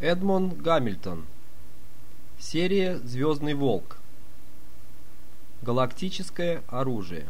Эдмон Гамильтон. Серия «Звездный волк». Галактическое оружие.